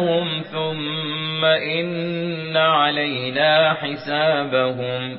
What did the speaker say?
إيابهم ثم إن علينا حسابهم